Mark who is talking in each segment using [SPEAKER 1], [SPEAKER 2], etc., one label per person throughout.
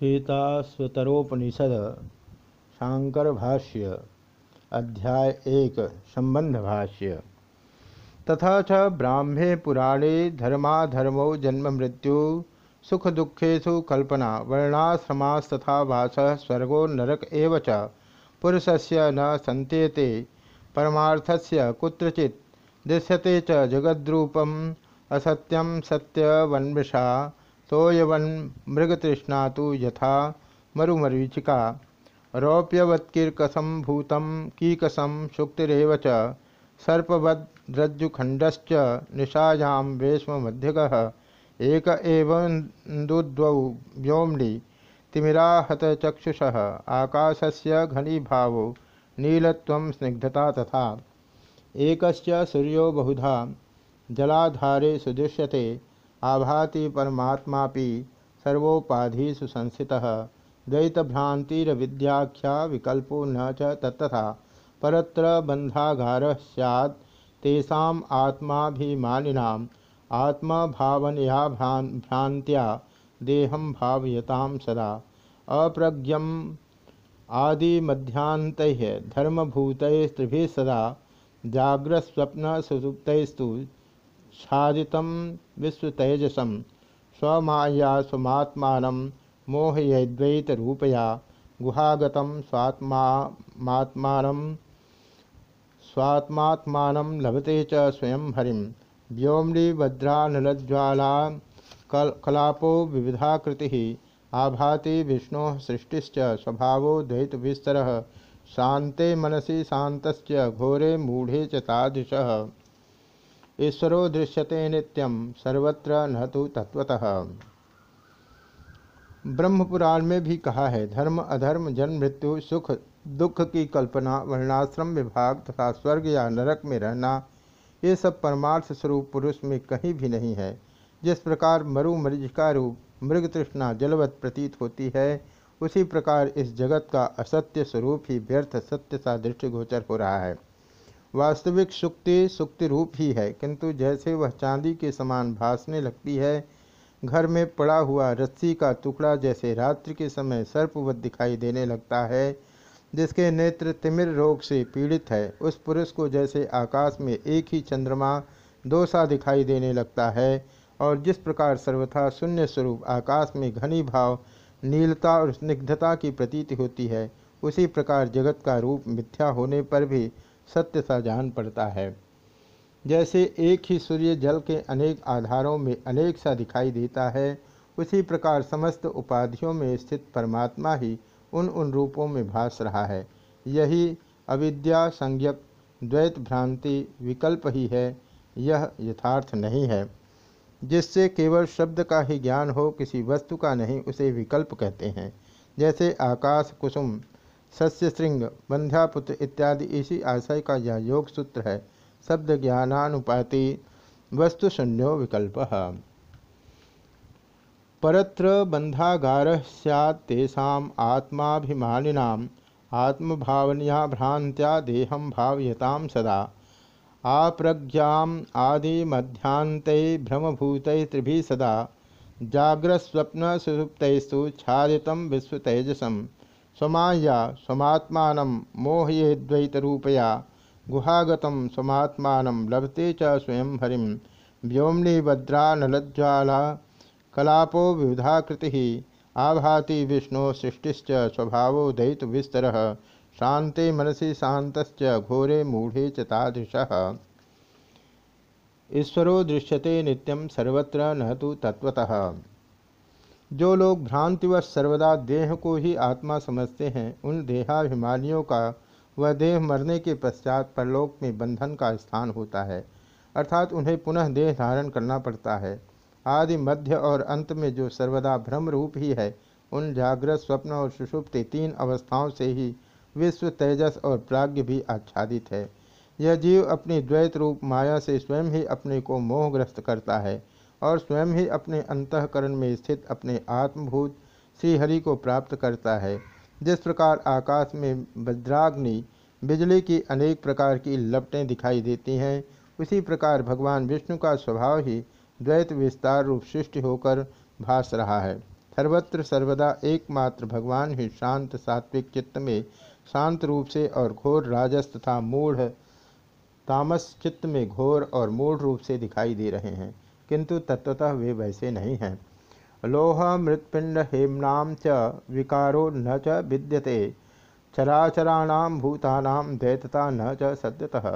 [SPEAKER 1] श्वेताश्वतरोपनिषद शांकर भाष्य अध्याय एक संबंध भाष्य तथा च ब्राह्मे पुराणे धर्माधर्मो जन्म मृत्यु सुख दुखेशु कल्पना, वर्णाश्रमास्तथा वास, स्वर्गो नरक एव च। पुरुषस्य न संतेते परमार्थस्य कुत्रचित्, दृश्यते च जगद्रूपम् असत्यम सत्यवन्मृषा तोयवन मृगतृष्णा तो यथा मरुमरीचिका। रौप्यवत्कीर्कसम भूतम कीकसम शुक्तिरव च। सर्पवद्रज्जुखंडश्च निशायां वेश्मध्यग एक एवंदुद्वौ व्योम्नि तिमिराहतचक्षुष आकाशस्य घनीभावो नीलत्वं स्निग्धता तथा। एक सूर्यो बहुधा जलाधारे सुदृश्यते। आभाति परमात्मा सर्वोपाधिषु संस्थितः। द्वैतभ्रांतिरविद्याख्या विकल्पो न तत्तथा। परत्र बंधागार सैत् तेषाम् आत्माभिमानिनाम्। आत्मभावनया भ्रांत्या देहं भावयतां सदा। अप्रज्ञम आदिमध्यांतैः धर्मभूतैस्त्रिभिः सदा। जाग्रस्वप्नसुसुप्तैस्तु छादित विश्वतेजसम स्वमाया स्वत्मा मोहयद्वैतरूपया गुहागत स्वात्मा स्वात्मा लभते च स्वयं हरिम व्योम्नि वज्रानलज्वाला कलापो विविधाकृति, आभाति विष्णु सृष्टिश्च स्वभावो द्वैतविस्तर शांते मनसी शांत घोरे मूढ़े च तादृशः। ईश्वरो दृश्यते नित्यम सर्वत्र न तो तत्वतः ब्रह्मपुराण में भी कहा है, धर्म, अधर्म, जन्म, मृत्यु, सुख, दुख की कल्पना, वर्णाश्रम, विभाग तथा स्वर्ग या नरक में रहना, ये सब परमार्थ स्वरूप पुरुष में कहीं भी नहीं है। जिस प्रकार मरु मरीजिका रूप, मृग तृष्णा, जलवत प्रतीत होती है, उसी प्रकार इस जगत का असत्य स्वरूप ही व्यर्थ सत्य सा दृष्टिगोचर हो रहा है। वास्तविक सुक्ति सुक्ति रूप ही है, किंतु जैसे वह चांदी के समान भासने लगती है, घर में पड़ा हुआ रस्सी का टुकड़ा जैसे रात्रि के समय सर्पवत दिखाई देने लगता है, जिसके नेत्र तिमिर रोग से पीड़ित है। उस पुरुष को जैसे आकाश में एक ही चंद्रमा दो सा दिखाई देने लगता है, और जिस प्रकार सर्वथा शून्य स्वरूप आकाश में घनी भाव, नीलता और स्निग्धता की प्रतीति होती है, उसी प्रकार जगत का रूप मिथ्या होने पर भी सत्य सा जान पड़ता है। जैसे एक ही सूर्य जल के अनेक आधारों में अनेक सा दिखाई देता है, उसी प्रकार समस्त उपाधियों में स्थित परमात्मा ही उन उन रूपों में भास रहा है। यही अविद्या, संज्ञक, द्वैत भ्रांति, विकल्प ही है, यह यथार्थ नहीं है। जिससे केवल शब्द का ही ज्ञान हो, किसी वस्तु का नहीं, उसे विकल्प कहते हैं। जैसे आकाश कुसुम सस्य श्रृंग बंध्यापुत्र इत्यादि इसी आशय का यह योग सूत्र है। शब्द ज्ञानानुपाति, वस्तु शून्यो विकल्प। परत्र बंधागार सैत्तेषा आत्माभिमानिना आत्मभावनिया भ्रांत्या देहम भावयताम सदा। आप्रज्ञाम आदि मध्यांत भ्रमभूत त्रिभी सदा। जाग्रस्वप्न सुसुप्तु छादित विश्वतेजसम। स्वमाया स्वत्मा मोहयेद्वैतरूपया गुहागत स्वत्मा लभते च स्वयं हरिम व्योम्नि भद्रानलज्वाला, कलापो विविधाकृति, आभाति विष्णु सृष्टिश्च स्वभावो दयित विस्तर शांते मनसी शांत घोरे मूढ़े चादृश ईश्वरो दृश्यते नित्यं सर्वत्र न तो तत्वतः जो लोग भ्रांतिवश सर्वदा देह को ही आत्मा समझते हैं, उन देहाभिमानियों का वह देह मरने के पश्चात परलोक में बंधन का स्थान होता है। अर्थात उन्हें पुनः देह धारण करना पड़ता है। आदि मध्य और अंत में जो सर्वदा भ्रम रूप ही है, उन जागृत स्वप्न और सुषुप्ति तीन अवस्थाओं से ही विश्व तेजस और प्राग्ञ भी आच्छादित है। यह जीव अपनी द्वैत रूप माया से स्वयं ही अपने को मोहग्रस्त करता है। और स्वयं ही अपने अंतकरण में स्थित अपने आत्मभूत श्रीहरि को प्राप्त करता है। जिस प्रकार आकाश में वज्राग्नि बिजली की अनेक प्रकार की लपटें दिखाई देती हैं, उसी प्रकार भगवान विष्णु का स्वभाव ही द्वैत विस्तार रूप सृष्टि होकर भास रहा है। सर्वत्र सर्वदा एकमात्र भगवान ही शांत सात्विक चित्त में शांत रूप से और घोर राजस तथा मूढ़ तामस चित्त में घोर और मूढ़ रूप से दिखाई दे रहे हैं। किंतु तत्वतः वे वैसे नहीं हैं। लोह मृत्पिंड हेम्नाम च विकारो न च विद्यते चराचराणाम भूतानाम दैतता न च सद्यतः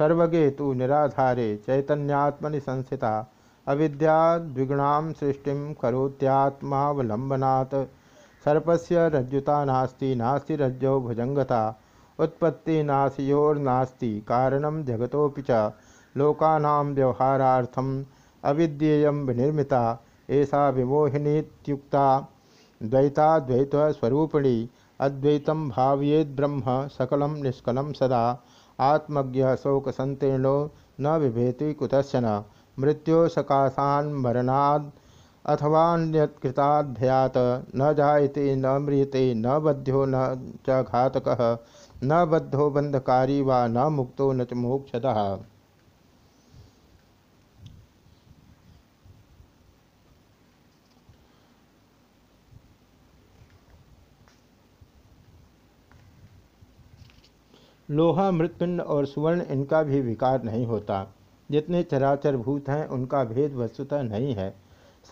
[SPEAKER 1] सर्वगे तो निराधारे चैतन्यात्मनि संस्थिता अविद्याद्विगुणां सृष्टि करोत्यात्मावलंबनात् सर्पस्य रज्जुता नास्ति नास्ति रज्जो भुजंगता उत्पत्ति नाशियोर्नास्ति कारणं जगतोऽपि च लोकानां व्यवहारार्थम् अविद्येयं विनिर्मिता ऐसा विमोहिनीत्युक्ता। द्वैताद्वैतस्वरूपिणी अद्वैतं भावयेद ब्रह्म, सकलं निष्कलं सदा। आत्मज्ञ शोकसंतीर्णो न बिभेति कुतश्चन। मृत्यो सकाशान् मरणाद् अथवान्यत्कृताभ्यात न जायते, न म्रियते, न बध्यो न च घातकः। न बद्धो बंधकारी वा न मुक्तो न च मोक्षदः लोहा मृतपिंड और सुवर्ण इनका भी विकार नहीं होता। जितने चराचर भूत हैं, उनका भेद वस्तुतः नहीं है।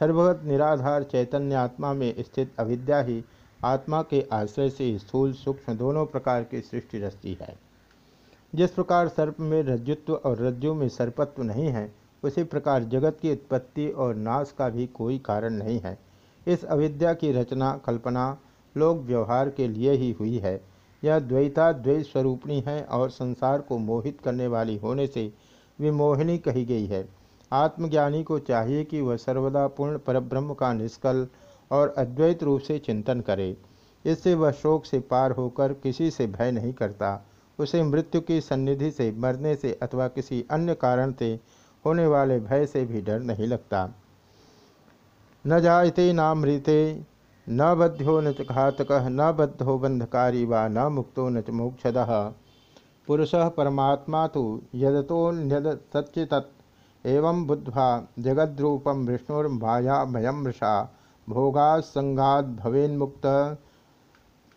[SPEAKER 1] सर्वगत निराधार चैतन्य आत्मा में स्थित अविद्या ही आत्मा के आश्रय से स्थूल, सूक्ष्म दोनों प्रकार की सृष्टि रचती है। जिस प्रकार सर्प में रज्जुत्व और रज्जु में सर्पत्व नहीं है, उसी प्रकार जगत की उत्पत्ति और नाश का भी कोई कारण नहीं है। इस अविद्या की रचना, कल्पना, लोक व्यवहार के लिए ही हुई है। यह द्वैता द्वैत स्वरूपणी है और संसार को मोहित करने वाली होने से विमोहिनी कही गई है। आत्मज्ञानी को चाहिए कि वह सर्वदा पूर्ण परब्रह्म का निष्कल और अद्वैत रूप से चिंतन करे। इससे वह शोक से पार होकर किसी से भय नहीं करता। उसे मृत्यु की सन्निधि से, मरने से अथवा किसी अन्य कारण से होने वाले भय से भी डर नहीं लगता। न जायते नाम नामृते न बध्यो न च घातक न बद्धो बंधकारी व न मुक्तो न च मोक्षद। पुरुष परमात्मा तो यदतोन्यद सच्चित एवं बुद्ध्वा जगद्रूपम विष्णुर्मायामयम मृषा भोगासंगाद भवेन्मुक्त।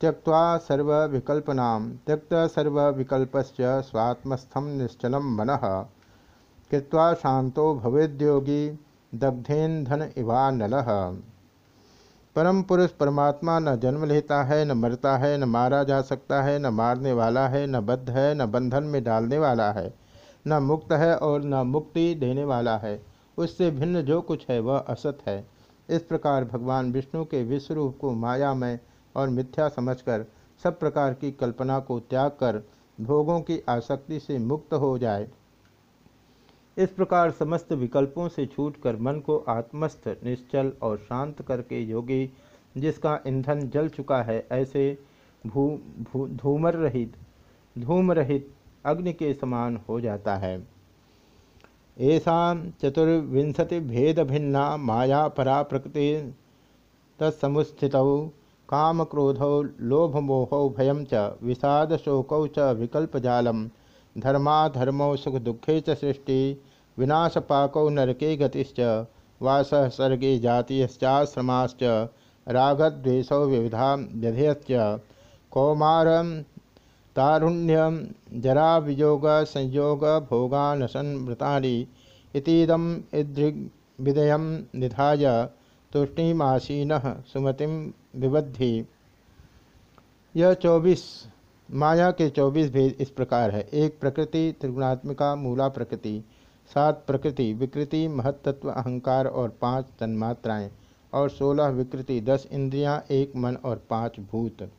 [SPEAKER 1] त्यक्वा सर्वविकल्पना त्यक्त सर्वविकल्पस्य स्वात्मस्थम निश्चल मन। कृत्वा शांतो भवेद्योगी दग्धेन्धन इवानल। परम पुरुष परमात्मा न जन्म लेता है, न मरता है, न मारा जा सकता है, न मारने वाला है, न बद्ध है, न बंधन में डालने वाला है, न मुक्त है और न मुक्ति देने वाला है। उससे भिन्न जो कुछ है, वह असत है। इस प्रकार भगवान विष्णु के विश्वरूप को मायामय और मिथ्या समझकर, सब प्रकार की कल्पना को त्याग कर, भोगों की आसक्ति से मुक्त हो जाए। इस प्रकार समस्त विकल्पों से छूटकर मन को आत्मस्थ, निश्चल और शांत करके योगी, जिसका ईंधन जल चुका है, ऐसे भू भू, धूमर रहित, धूम रहित अग्नि के समान हो जाता है। ऐसा चतुर्विंशति भेद भिन्ना माया परा प्रकृति तत्समुस्थित काम क्रोधौ लोभमोहौ भयम च, विषाद शोकौ च विकल्पजालम धर्माधर्मौ सुख दुखे च सृष्टि विनाशपाकौ नरके गतिश्च वास सर्गे जातीयश्चाश्रमाश्च, रागद्वेषौ विविधा व्यधेयश्च। कौमारम तारुण्यम जरा वियोग संयोग भोगानसन्मृतानि इतीदम विदय निधाय तुष्टिमासीन सुमतिम विबद्धि। यह चौबीस, माया के चौबीस भेद इस प्रकार है। एक प्रकृति, त्रिगुणात्मिका, मूला प्रकृति। सात प्रकृति, विकृति, महत्त्व, अहंकार और पाँच तन्मात्राएँ, और सोलह विकृति, दस इंद्रियाँ, एक मन और पाँच भूत।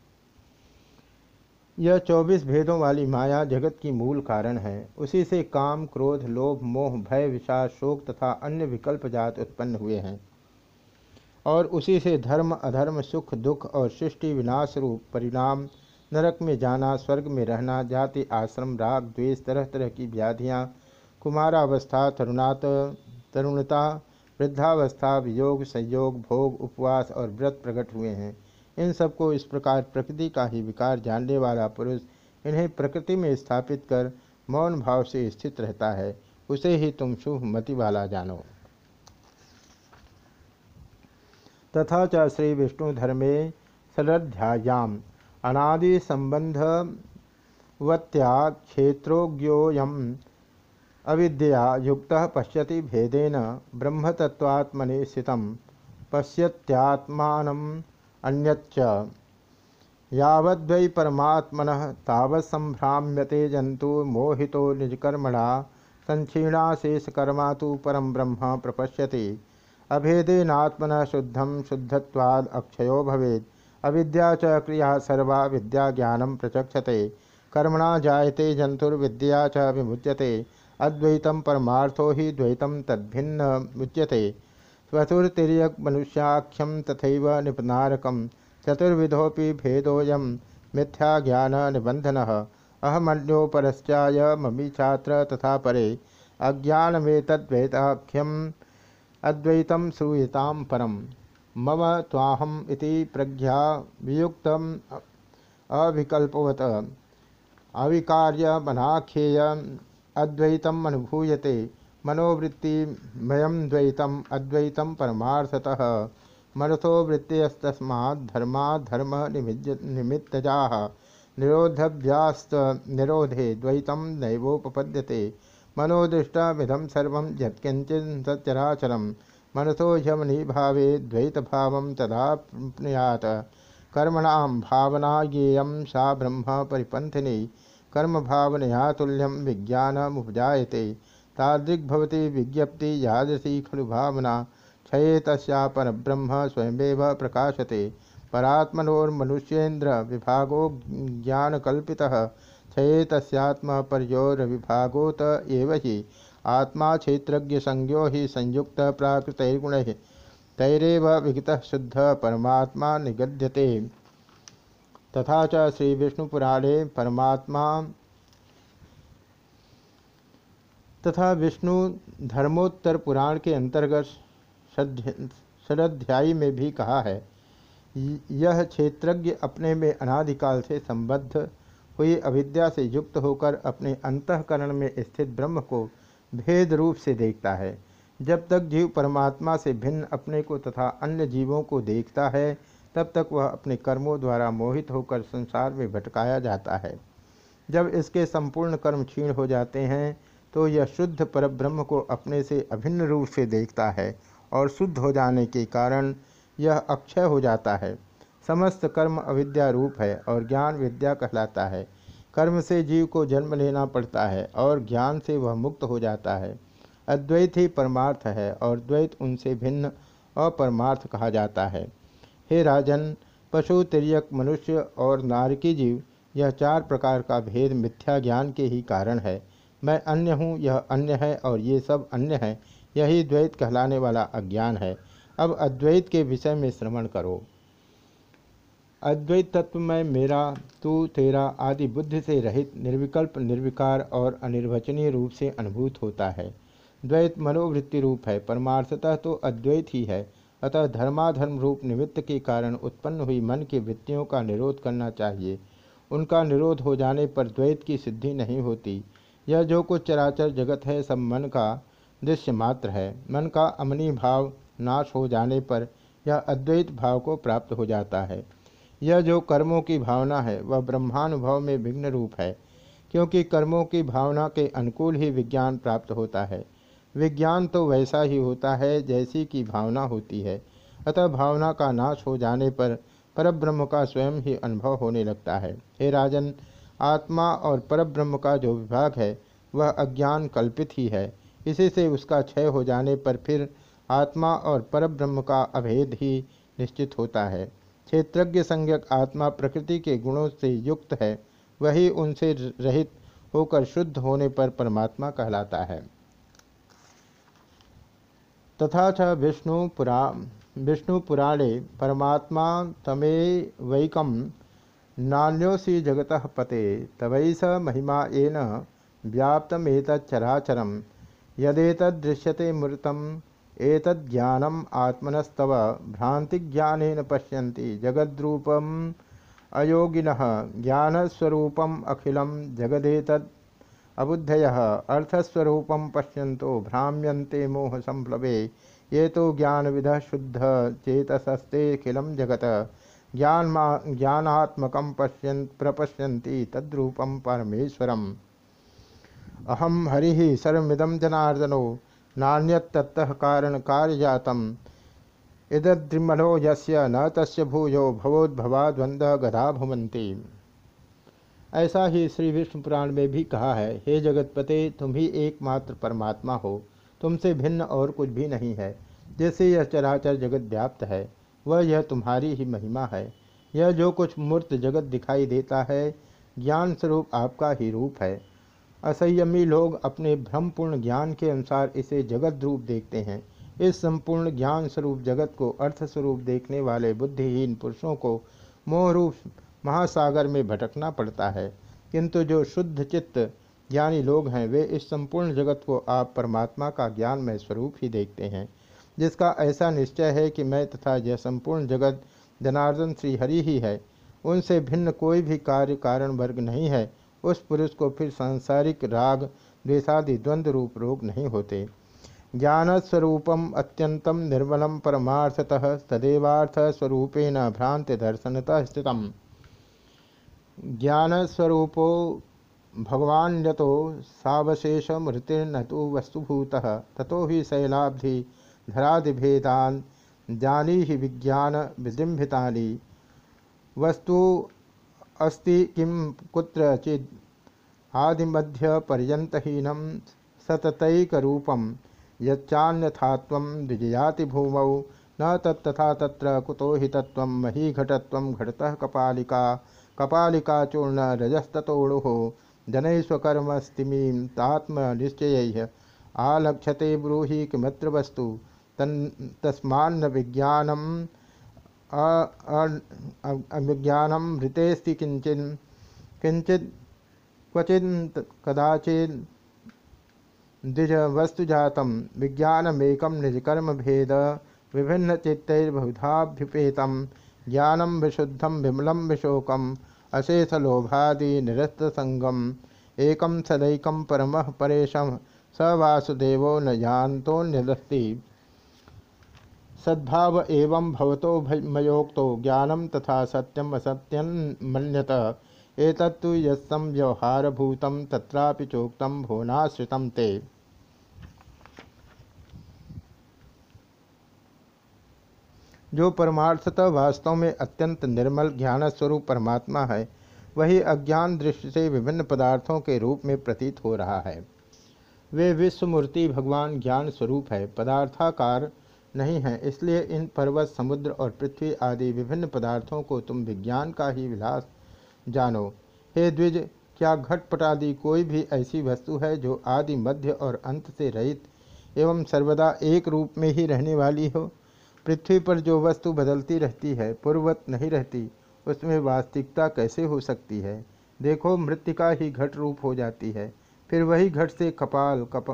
[SPEAKER 1] यह चौबीस भेदों वाली माया जगत की मूल कारण है। उसी से काम, क्रोध, लोभ, मोह, भय, विषाद, शोक तथा अन्य विकल्प जात उत्पन्न हुए हैं। और उसी से धर्म, अधर्म, सुख, दुख और सृष्टि, विनाश रूप, परिणाम, नरक में जाना, स्वर्ग में रहना, जाति, आश्रम, राग, द्वेष तरह तरह की व्याधियाँ कुमारावस्था तरुणात तरुणता, वृद्धावस्था, वियोग, संयोग, भोग, उपवास और व्रत प्रकट हुए हैं। इन सबको इस प्रकार प्रकृति का ही विकार जानने वाला पुरुष इन्हें प्रकृति में स्थापित कर मौन भाव से स्थित रहता है। उसे ही तुम शुभ मति वाला जानो। तथा च श्री विष्णुधर्मे सरध्यायाम। अनादि संबंधवत्या क्षेत्रोज्ञोयम अविद्या युक्त पश्यति भेदेन ब्रह्मतत्वात्मनि स्थित पश्यत्यात्मानम अन्यच्च। यावद्वै परमात्मन जंतु मोहितो निजकर्मणा संक्षीणाशेषकर्मा तो परम ब्रह्म प्रपश्यति। अभेदेनात्मन शुद्धम शुद्धत्वाद अक्षयो भवेद अविद्या च क्रिया सर्वा विद्या ज्ञानम प्रचक्षते। कर्मणा जायते जंतुर्विद्या च विमुच्यते। अद्वैतम परमार्थो ही द्वैतम तद्भिन्न मुच्यते स्वतुर्तिर्यक मनुष्याख्यम तथा निपनारकम चतुर्विधोपि भेदोयम मिथ्या ज्ञान निबंधन अहमन्यो परश्चाय ममी छात्र तथा परे। अज्ञानमेतद्वैताख्यम अद्वैतम श्रूयताम परम। मम ताहम इति प्रज्ञा वियुक्त अविकल्पवत। अविकार्य मनाख्येय अद्वैतम अनुभूयते। मनोवृत्तिमयम द्वैतम अद्वैतम परमार्थतः। मनसो वृत्तिस्तस्मा धर्मा धर्म निमित्तजा। निरोधभ्यास्त निरोधे द्वैतम नैवोपपद्यते। मनोदृष्टामिदम सर्व यत्किंचन मनसो यमनी भावे द्वैत भाव तदा प्नुयात कर्मणाम भावना येयम सा ब्रह्म परिपंथिनी कर्म भावनया तुल्यम विज्ञान मुपजाते तादृग्भवती विज्ञप्ति यादृशी खलु भावना। क्षये तस्या परब्रह्म स्वयमेव प्रकाशते। परात्मनोर्मनुष्येन्द्र विभागो ज्ञानकल्पितः। क्षये तस्यात्म विभागोत एव हि। आत्मा क्षेत्रज्ञ संज्ञो ही संयुक्त प्राकृतैर्गुण। तैरव विगत शुद्ध परमात्मा निगद्यते। तथा च श्री विष्णुपुराणे परमात्मा तथा विष्णु धर्मोत्तर पुराण के अंतर्गत षडाध्यायी में भी कहा है, यह क्षेत्रज्ञ अपने में अनादिकाल से संबद्ध हुई अविद्या से युक्त होकर अपने अंतकरण में स्थित ब्रह्म को भेद रूप से देखता है। जब तक जीव परमात्मा से भिन्न अपने को तथा अन्य जीवों को देखता है तब तक वह अपने कर्मों द्वारा मोहित होकर संसार में भटकाया जाता है। जब इसके संपूर्ण कर्म क्षीण हो जाते हैं तो यह शुद्ध परब्रह्म को अपने से अभिन्न रूप से देखता है और शुद्ध हो जाने के कारण यह अक्षय हो जाता है। समस्त कर्म अविद्या रूप है और ज्ञान विद्या कहलाता है। कर्म से जीव को जन्म लेना पड़ता है और ज्ञान से वह मुक्त हो जाता है। अद्वैत ही परमार्थ है और द्वैत उनसे भिन्न, अपरमार्थ कहा जाता है। हे राजन, पशु तिरक मनुष्य और नारकी जीव, यह चार प्रकार का भेद मिथ्या ज्ञान के ही कारण है। मैं अन्य हूँ, यह अन्य है और ये सब अन्य है, यही द्वैत कहलाने वाला अज्ञान है। अब अद्वैत के विषय में श्रवण करो। अद्वैत तत्व में मेरा, तू, तेरा आदि बुद्धि से रहित निर्विकल्प, निर्विकार और अनिर्वचनीय रूप से अनुभूत होता है। द्वैत मनोवृत्ति रूप है, परमार्थतः तो अद्वैत ही है। अतः धर्माधर्म रूप निमित्त के कारण उत्पन्न हुई मन की वृत्तियों का निरोध करना चाहिए। उनका निरोध हो जाने पर द्वैत की सिद्धि नहीं होती। यह जो कुछ चराचर जगत है, सब मन का दृश्य मात्र है। मन का अमनी भाव नाश हो जाने पर यह अद्वैत भाव को प्राप्त हो जाता है। यह जो कर्मों की भावना है, वह ब्रह्मानुभव में विघ्न रूप है, क्योंकि कर्मों की भावना के अनुकूल ही विज्ञान प्राप्त होता है। विज्ञान तो वैसा ही होता है जैसी की भावना होती है। अतः भावना का नाश हो जाने पर परब्रह्म का स्वयं ही अनुभव होने लगता है। हे राजन, आत्मा और परब्रह्म का जो विभाग है, वह अज्ञान कल्पित ही है। इसी से उसका क्षय हो जाने पर फिर आत्मा और परब्रह्म का अभेद ही निश्चित होता है। क्षेत्रज्ञ संज्ञक आत्मा प्रकृति के गुणों से युक्त है, वही उनसे रहित होकर शुद्ध होने पर परमात्मा कहलाता है। तथा च विष्णु पुरा, विष्णु पुराणे परमात्मा तमे वैकम नान्योसी जगत पते तवैस महिमा येन व्याप्तमेतच्चराचरम। यदेतदृश्यते मूर्तम एतज्ञानम आत्मनस्तव भ्रांतिज्ञान पश्यन्ति जगद्रूपम अयोगिन, ज्ञानस्वरूपम अखिलम जगदेतद अबुद्धय। अर्थस्वरूपम पश्यो भ्राम्यन्ते मोह संप्लवे। ये तो ज्ञान विध शुद्ध, चेतसस्ते खिलम जगत। ज्ञान ज्ञानात्मक पश्य प्रपश्यन्ति तद्रूपम परमेश्वरम। अहम हरि सर्विदम जनार्दनो नान्यतः कारण कार्यजातम। इद्रिमलो यस्य न तस्य भूयो भवोद्भवा द्वंद्व गधा भवंती ऐसा ही श्री विष्णु पुराण में भी कहा है, हे जगतपते, तुम ही एकमात्र परमात्मा हो। तुमसे भिन्न और कुछ भी नहीं है। जैसे यह चराचर जगत व्याप्त है, वह यह तुम्हारी ही महिमा है। यह जो कुछ मूर्त जगत दिखाई देता है ज्ञान स्वरूप आपका ही रूप है। असंयमी लोग अपने भ्रमपूर्ण ज्ञान के अनुसार इसे जगत रूप देखते हैं। इस संपूर्ण ज्ञान स्वरूप जगत को अर्थ स्वरूप देखने वाले बुद्धिहीन पुरुषों को मोह रूप महासागर में भटकना पड़ता है। किंतु जो शुद्ध चित्त ज्ञानी लोग हैं, वे इस संपूर्ण जगत को आप परमात्मा का ज्ञान में स्वरूप ही देखते हैं। जिसका ऐसा निश्चय है कि मैं तथा यह संपूर्ण जगत जनार्दन श्री हरि ही है। उनसे भिन्न कोई भी कार्य कारण वर्ग नहीं है। उस पुरुष को फिर सांसारिक राग, द्वेषादि द्वंद्व रूप रोग नहीं होते। ज्ञान ज्ञानस्वरूपम अत्यंतम निर्मलम परमार्थतः तदेवार्थ स्वरूपेण भ्रांति दर्शनतः स्थित ज्ञानस्वरूपो भगवान यतो सावशेष मृतिर्न तो वस्तुभूतः, ततो ही शैलाब्धि धरादिभेदान जानी ही विज्ञान विजृंभिता वस्तु अस्ति किं कुत्रचिद? आदिमध्य पर्यंतहीनम सततैकरूपम यच्चान्यथात्वं द्विजयाति भूमौ, न तत्तथा तत्र कुतो हि तत्त्वं महीघटत्वं घटतः कपालिका। कपालिका चूर्ण रजस्ततोड़ुः जनैस्वकर्मस्तिमीं तात्मनिश्चय। आलक्ष्यते ब्रूहि किमत्र वस्तु तन् तस्मान्न विज्ञानम अविज्ञानम मृतेस्ति किंचन किंचित क्वचित कदाचित द्विज वस्तुजात विज्ञानमेकम निजकर्म भेद विभिन्न चित्तर्बुधाभ्युपेत ज्ञानम विशुद्धम विमलम विशोकम अशेषलोभादि निरस्त संगम एकम सदैकम परम परेशम स वासुदेवो न जानतोन्यदस्ति सद्भाव एवं भवतो मयोक्तो ज्ञानम तथा सत्यम असत्यम मन्यत। एतत्तु यस्सम व्यवहारभूतम तत्रापि चोक्तम भुवनाश्रितम ते। जो परमार्थतः वास्तव में अत्यंत निर्मल ज्ञान स्वरूप परमात्मा है, वही अज्ञान दृष्टि से विभिन्न पदार्थों के रूप में प्रतीत हो रहा है। वे विश्वमूर्ति भगवान ज्ञान स्वरूप है, पदार्थाकार नहीं है, इसलिए इन पर्वत, समुद्र और पृथ्वी आदि विभिन्न पदार्थों को तुम विज्ञान का ही विलास जानो। हे द्विज, क्या घटपट आदि कोई भी ऐसी वस्तु है जो आदि मध्य और अंत से रहित एवं सर्वदा एक रूप में ही रहने वाली हो? पृथ्वी पर जो वस्तु बदलती रहती है पूर्वत नहीं रहती, उसमें वास्तविकता कैसे हो सकती है? देखो, मृतिका ही घट रूप हो जाती है, फिर वही घट से कपाल कप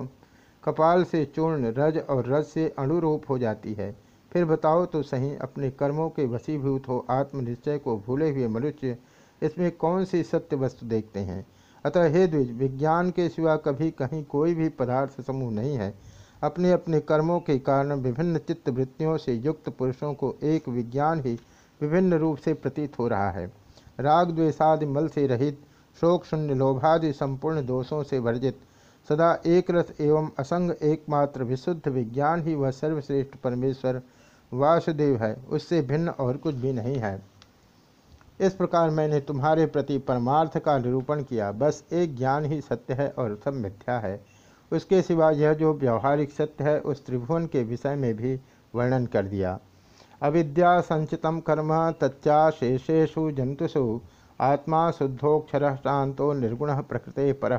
[SPEAKER 1] कपाल से चूर्ण, रज और रज से अणुरूप हो जाती है। फिर बताओ तो सही, अपने कर्मों के वसीभूत हो, आत्मनिश्चय को भूले हुए मनुष्य, इसमें कौन सी सत्य वस्तु देखते हैं? अतः हे द्विज, विज्ञान के सिवा कभी कहीं कोई भी पदार्थ समूह नहीं है। अपने अपने कर्मों के कारण विभिन्न चित्त वृत्तियों से युक्त पुरुषों को एक विज्ञान ही विभिन्न रूप से प्रतीत हो रहा है। राग द्वेषादि मल से रहित, शोक शून्य लोभादि संपूर्ण दोषों से वर्जित, सदा एक रस एवं असंग एकमात्र विशुद्ध विज्ञान ही वह सर्वश्रेष्ठ परमेश्वर वासुदेव है। उससे भिन्न और कुछ भी नहीं है। इस प्रकार मैंने तुम्हारे प्रति परमार्थ का निरूपण किया। बस एक ज्ञान ही सत्य है और सब मिथ्या है। उसके सिवा यह जो व्यवहारिक सत्य है, उस त्रिभुवन के विषय में भी वर्णन कर दिया। अविद्या संचित कर्म तच्चा शेषेशु जंतुषु, आत्मा शुद्धोक्षर शांतो निर्गुण प्रकृते पर।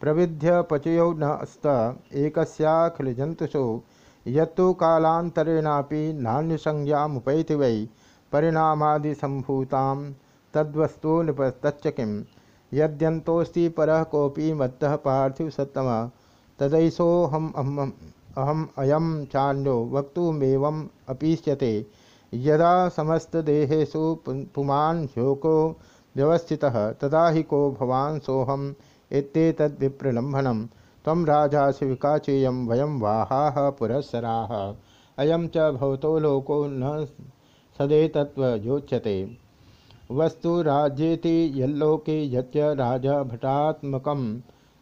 [SPEAKER 1] प्रविध्य पचयो न अस्त एकस्याखिलजंतुषो यत्तु कालांतरेणापि नान्यसंज्ञामुपैति वै परिणामादिसंभूतां तद्वस्तु निपतच्च किं यद्यन्तोऽस्ति परः कोऽपि मत्तः पार्थिव सत्तम तदैषोऽहम् अहम अयम चान्यो वक्तुमेवम् अपीष्यते यदा समस्तदेहेषु पुमान् ह्योको व्यवस्थितः, तदा हि को भवान् सोऽहम् इत्येतद्विप्रलम्भनम तम राजा शिविकाचेयम वयम वाहा पुरस्सरा अयम च भवतो लोको न सदेतत्वोच्यते वस्तु राज्येति यल्लोके यच्च राजभटात्मकं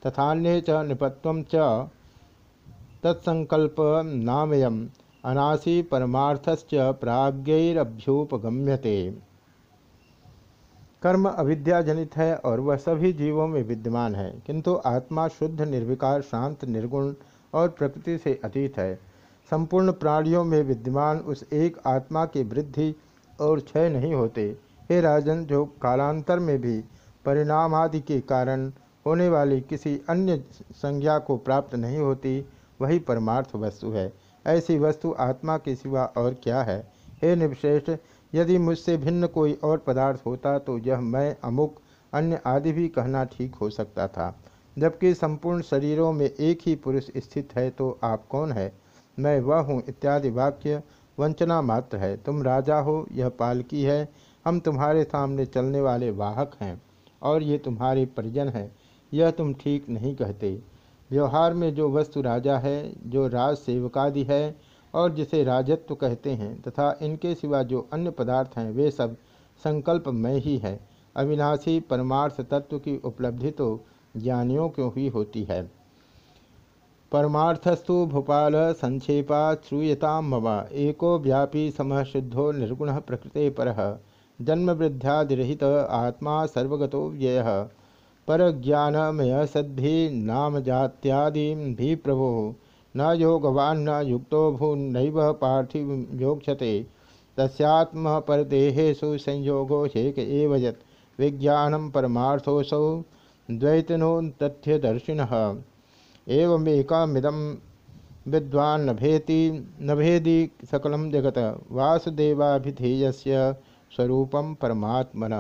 [SPEAKER 1] तथान्ये च नृपत्वं च तत्सङ्कल्पनामयम् अनासी परमार्थश्च प्राज्ञरभ्युपगम्यते। कर्म अविद्याजनित है और वह सभी जीवों में विद्यमान है, किंतु आत्मा शुद्ध, निर्विकार, शांत, निर्गुण और प्रकृति से अतीत है। संपूर्ण प्राणियों में विद्यमान उस एक आत्मा की वृद्धि और क्षय नहीं होते। हे राजन, जो कालांतर में भी परिणाम आदि के कारण होने वाली किसी अन्य संज्ञा को प्राप्त नहीं होती, वही परमार्थ वस्तु है। ऐसी वस्तु आत्मा के सिवा और क्या है? हे निवश्रेष्ठ यदि मुझसे भिन्न कोई और पदार्थ होता तो यह मैं, अमुक, अन्य आदि भी कहना ठीक हो सकता था। जबकि संपूर्ण शरीरों में एक ही पुरुष स्थित है तो आप कौन है? मैं वह हूँ इत्यादि वाक्य वंचना मात्र है। तुम राजा हो, यह पालकी है, हम तुम्हारे सामने चलने वाले वाहक हैं और ये तुम्हारे परिजन हैं। यह तुम ठीक नहीं कहते। व्यवहार में जो वस्तु राजा है, जो राज सेवकादि है, और जिसे राजत्व कहते हैं, तथा इनके सिवा जो अन्य पदार्थ हैं, वे सब संकल्प में ही है। अविनाशी परमार्थ तत्व की उपलब्धि तो ज्ञानियों क्यों ही होती है। परमार्थस्तु भूपाल संक्षेपा श्रूयता मम एको व्यापी समः शुद्धो निर्गुण प्रकृते पर, जन्म वृद्धादिहित आत्मा सर्वगतो व्यय। पर ज्ञानमय सद्भि नाम जात्यादि भी प्रभो। न योगवान, न युक्तो भून्नैव पार्थिव योक्षते तस्यात्म परदेहेशु संयोगो हेक एव यत् विज्ञानम परमार्थोसौ द्वैतनो तथ्यदर्शिन एवमेकामिदम विद्वान् नभेति नभेदी सकल जगत। वासुदेवाभिधेय स्वरूपम परमात्मन।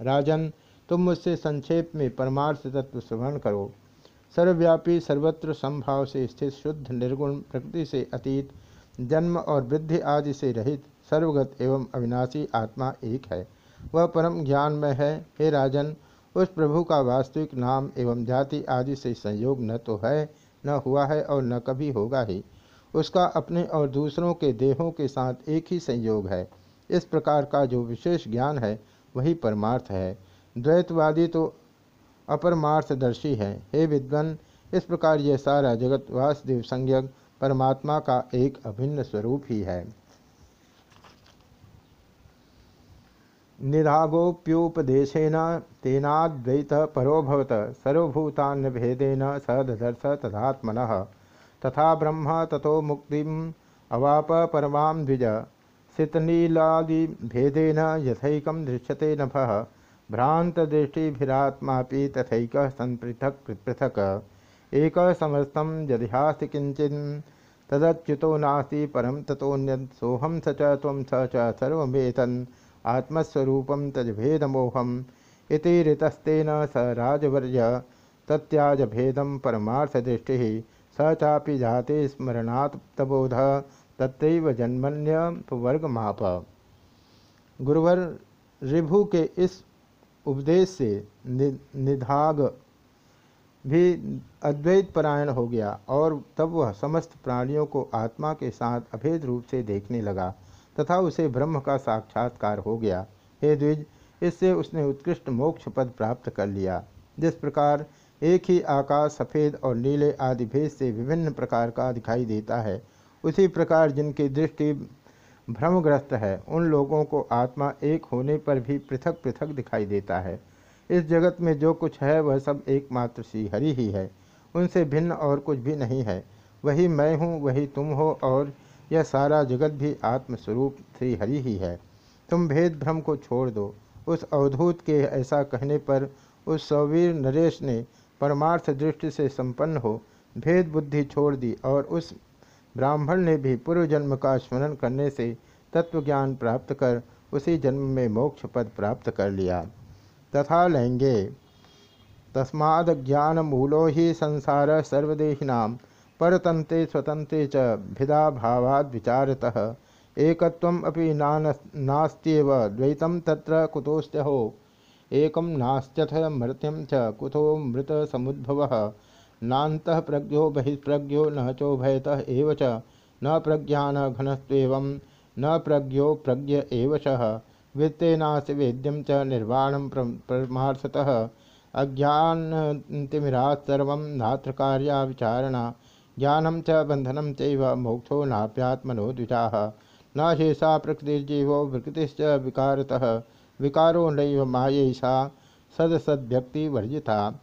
[SPEAKER 1] राजन तुम मुझसे संक्षेप में परमार्थ तत्व श्रवण करो। सर्वव्यापी, सर्वत्र संभाव से स्थित, शुद्ध, निर्गुण, प्रकृति से अतीत, जन्म और वृद्धि आदि से रहित सर्वगत एवं अविनाशी आत्मा एक है। वह परम ज्ञान में है। हे राजन, उस प्रभु का वास्तविक नाम एवं जाति आदि से संयोग न तो है, न हुआ है और न कभी होगा ही। उसका अपने और दूसरों के देहों के साथ एक ही संयोग है। इस प्रकार का जो विशेष ज्ञान है, वही परमार्थ है। द्वैतवादी तो अपरमार्थदर्शी है। हे विद्वन, इस प्रकार यह सारा जगत वासुदेव संज्ञक परमात्मा का एक अभिन्न स्वरूप ही है। निधागोप्युपदेशेन तेनाद्वैत परोभवत सर्वभूतान्न भेदेन स सदर्श तथात्मन तथा ब्रह्म तथो मुक्ति अवाप परमा द्विज भेदेन यथक दृश्यते नभ। भ्रांतदृष्टिभिरात्मापि तथक संपृथक पृथक। एक समस्तम यदिहास्ति किंचन तदच्युतो नास्ति परम तथोन्यत सोहम स च त्वं स च सर्वमेतन् आत्मस्वरूपं तजभेदमोहम् स राजवर्य, तत्याजभेदं परमार्थदृष्टिः। स चापि जाते स्मरणात् तबोध तत्रैव जन्मन्यवर्गमाप गुरुवर ऋभु के इस उपदेश से निधाग भी अद्वैत परायण हो गया और तब वह समस्त प्राणियों को आत्मा के साथ अभेद रूप से देखने लगा तथा उसे ब्रह्म का साक्षात्कार हो गया। हे द्विज, इससे उसने उत्कृष्ट मोक्ष पद प्राप्त कर लिया। जिस प्रकार एक ही आकाश सफ़ेद और नीले आदि भेद से विभिन्न प्रकार का दिखाई देता है, उसी प्रकार जिनकी दृष्टि भ्रमग्रस्त है। उन लोगों को आत्मा एक होने पर भी पृथक पृथक दिखाई देता है। इस जगत में जो कुछ है, वह सब एकमात्र श्री हरि ही है। उनसे भिन्न और कुछ भी नहीं है। वही मैं हूँ, वही तुम हो और यह सारा जगत भी आत्मस्वरूप श्री हरि ही है। तुम भेद भ्रम को छोड़ दो। उस अवधूत के ऐसा कहने पर उस सौवीर नरेश ने परमार्थ दृष्टि से संपन्न हो, भेद बुद्धि छोड़ दी और उस ब्राह्मण ने भी पूर्व जन्म का स्मरण करने से तत्वज्ञान प्राप्त कर उसी जन्म में मोक्ष पद प्राप्त कर लिया। तथा लैंगे तस्माद ज्ञान मूलो ही संसार सर्वदेहिना परतंत्रे स्वतंत्रे च भिदा भावाद विचारतः। एकत्वमपि नास्त्येव द्वैतम तत्र कुतोस्त हो एकम नास्त्यथ मृत्यम च कुतो मृत समुद्भव। नात प्रज्ञो बहिप्रज्ञो न चोभयत एव च। न प्रज्ञान घनस्व न प्रज्ञो प्रज्ञ एवशः वृत्तेनाश वेद्यम च निर्वाण परमार्थतः अज्ञानतिमिरात्सर्व नात्र कार्या च मोक्षो नाप्यात्मनो द्विजा। न शेषा प्रकृतिर्जीवो विकृतिश्च विकारतः। विकारो नैव मायैषा सदसद्व्यक्ति वर्जिता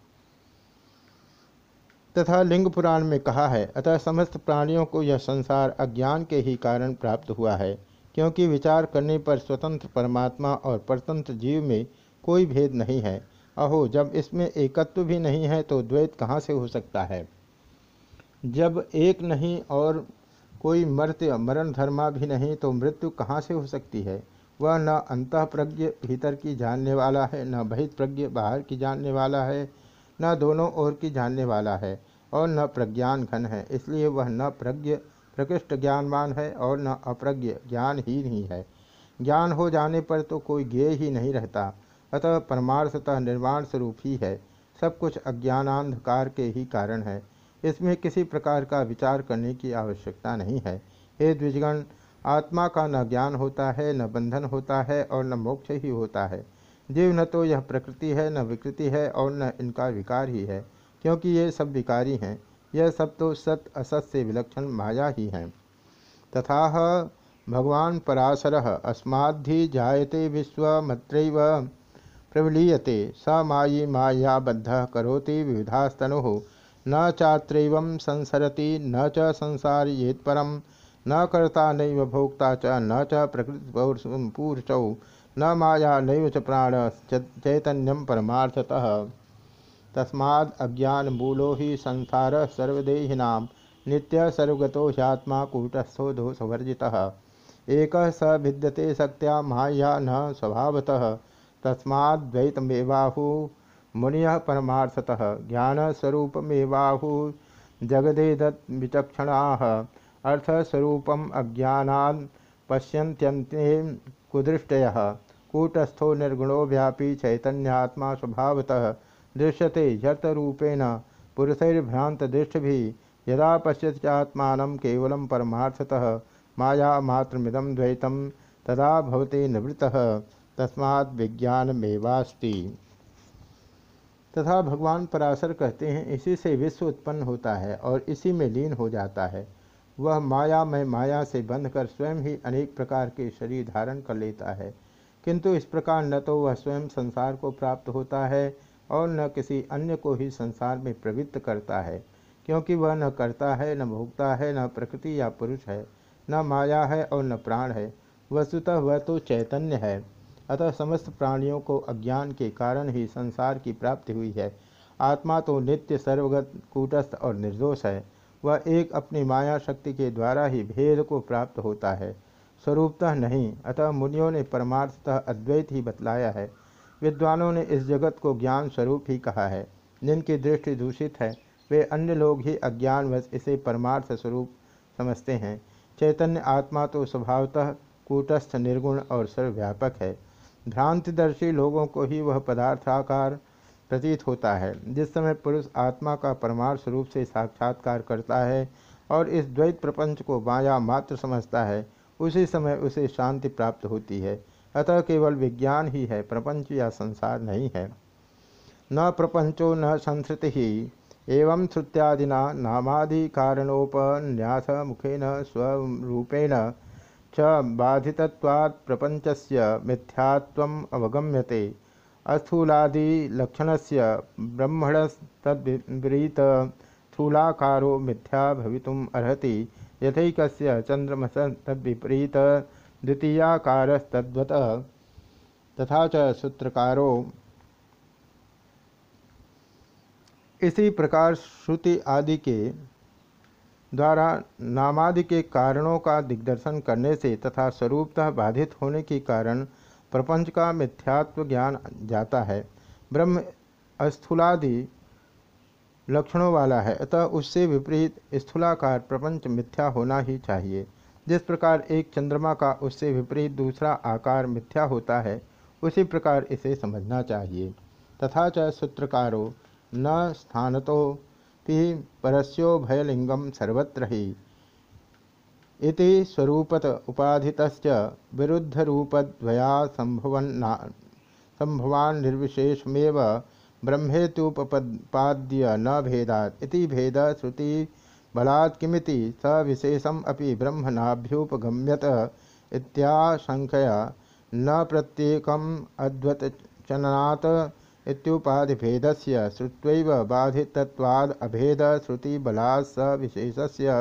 [SPEAKER 1] तथा लिंग पुराण में कहा है। अतः समस्त प्राणियों को यह संसार अज्ञान के ही कारण प्राप्त हुआ है, क्योंकि विचार करने पर स्वतंत्र परमात्मा और परतंत्र जीव में कोई भेद नहीं है। अहो, जब इसमें एकत्व भी नहीं है तो द्वैत कहाँ से हो सकता है? जब एक नहीं और कोई मर्त्य, मरण धर्मा भी नहीं तो मृत्यु कहाँ से हो सकती है? वह न अंत प्रज्ञ भीतर की जानने वाला है, न बहित प्रज्ञ बाहर की जानने वाला है न दोनों ओर की जानने वाला है और न प्रज्ञान घन है। इसलिए वह न प्रज्ञ प्रकृष्ट ज्ञानवान है और न अप्रज्ञ ज्ञान ही नहीं है। ज्ञान हो जाने पर तो कोई ज्ञेय ही नहीं रहता। अतः परमार्थतः निर्माण स्वरूप ही है। सब कुछ अज्ञानांधकार के ही कारण है। इसमें किसी प्रकार का विचार करने की आवश्यकता नहीं है। हे द्विजगण, आत्मा का न ज्ञान होता है, न बंधन होता है और न मोक्ष ही होता है। जीव न तो यह प्रकृति है, न विकृति है और न इनका विकार ही है, क्योंकि ये सब विकारी हैं। यह सब तो सत असत से विलक्षण माया ही हैं। तथा भगवान पराशर, अस्माद्धि जायते विश्वमत्रैव प्रविलीयते स मायी मायाबद्ध करोति विविधास्तनु, न चात्रैव संसरति, न च संसारियेत्परम न कर्ता नैव भोक्ता च, न च प्रकृतिपूर्चौ न माया नैव च प्राण चैतन्यम परमार्थतः। तस्माद् अज्ञान मूलो ही संसार सर्वदेहिना नित्य सर्वगतो ह्यात्मा कूटस्थो दोषवर्जितः एक स भिद्यते शक्त्या माया न स्वभावतः। तस्माद्वैतमेवाहु मुनिय परमार्थतः। ज्ञानस्वरूपमेवाहु जगदेदत् विचक्षणा अर्थस्वरूपम अज्ञानान् पश्यन्त्यन्ते कुदृष्टय। कूटस्थो निर्गुणो व्यापी चैतन्यात्मा स्वभावतः दृश्यते यतरूपेण पुरुषैर्भ्रांत दृष्टि भी यदा पश्यत्यात्मान केवल परमार्थतः, माया मात्रमिदम द्वैतम तदा भवते निवृत्तः, तस्मात् विज्ञानमेवास्ति। तथा भगवान पराशर कहते हैं, इसी से विश्व उत्पन्न होता है और इसी में लीन हो जाता है। वह माया में माया से बंधकर स्वयं ही अनेक प्रकार के शरीर धारण कर लेता है। किंतु इस प्रकार न तो वह स्वयं संसार को प्राप्त होता है और न किसी अन्य को ही संसार में प्रवृत्त करता है, क्योंकि वह न करता है, न भोगता है, न प्रकृति या पुरुष है, न माया है और न प्राण है। वस्तुतः वह तो चैतन्य है। अतः समस्त प्राणियों को अज्ञान के कारण ही संसार की प्राप्ति हुई है। आत्मा तो नित्य, सर्वगत, कूटस्थ और निर्दोष है। वह एक अपनी माया शक्ति के द्वारा ही भेद को प्राप्त होता है। स्वरूपतः नहीं। अतः मुनियों ने परमार्थतः अद्वैत ही बतलाया है। विद्वानों ने इस जगत को ज्ञान स्वरूप ही कहा है। जिनकी दृष्टि दूषित है, वे अन्य लोग ही अज्ञानवश इसे परमार्थ स्वरूप समझते हैं। चैतन्य आत्मा तो स्वभावतः कूटस्थ, निर्गुण और सर्वव्यापक है। भ्रांतिदर्शी लोगों को ही वह पदार्थाकार प्रतीत होता है। जिस समय पुरुष आत्मा का परमार्थ स्वरूप से साक्षात्कार करता है और इस द्वैत प्रपंच को बाया मात्र समझता है उसी समय उसे शांति प्राप्त होती है, अतः केवल विज्ञान ही है, प्रपंच या संसार नहीं है। न प्रपंचो न संस्कृति ही, एवं श्रुत्यादिना नामादि कारणोपन्यास मुखेन स्वरूपेण च बाधितत्वात् प्रपंचस्य मिथ्यात्वम् अवगम्यते। अस्थूलादिलक्षणस्य ब्रह्मणस्तद्विपरीत स्थूलाकारो मिथ्या भवितुम् अर्हति। यथैकस्य चन्द्रमस तद्विपरीत द्वितीयाकारस्तद्वत। तथा च सूत्रकारो। इसी प्रकार श्रुति आदि के द्वारा नामादि के कारणों का दिग्दर्शन करने से तथा स्वरूपतः बाधित होने के कारण प्रपंच का मिथ्यात्व ज्ञान जाता है। ब्रह्म अस्थूलादि लक्षणों वाला है, अतः उससे विपरीत स्थूलाकार प्रपंच मिथ्या होना ही चाहिए। जिस प्रकार एक चंद्रमा का उससे विपरीत दूसरा आकार मिथ्या होता है, उसी प्रकार इसे समझना चाहिए। तथा च सूत्रकारो, न स्थानतो भी परस्यो भयलिंगम सर्वत्र ही। इति स्वरूपत उपाधित विरुद्धरूपद्वया संभवन्ना संभवान निर्विशेषमेव ब्रह्मेत्युपपाद्य न भेदात इति भेद श्रुति बलात् किमिति स विशेषम अपि ब्रह्मनाभ्युपगम्यत इत्याशंकया न प्रत्येकम अद्वतचनात् इत्युपाधिभेदस्य श्रुत्वैव श्रुति बलात् स विशेषस्य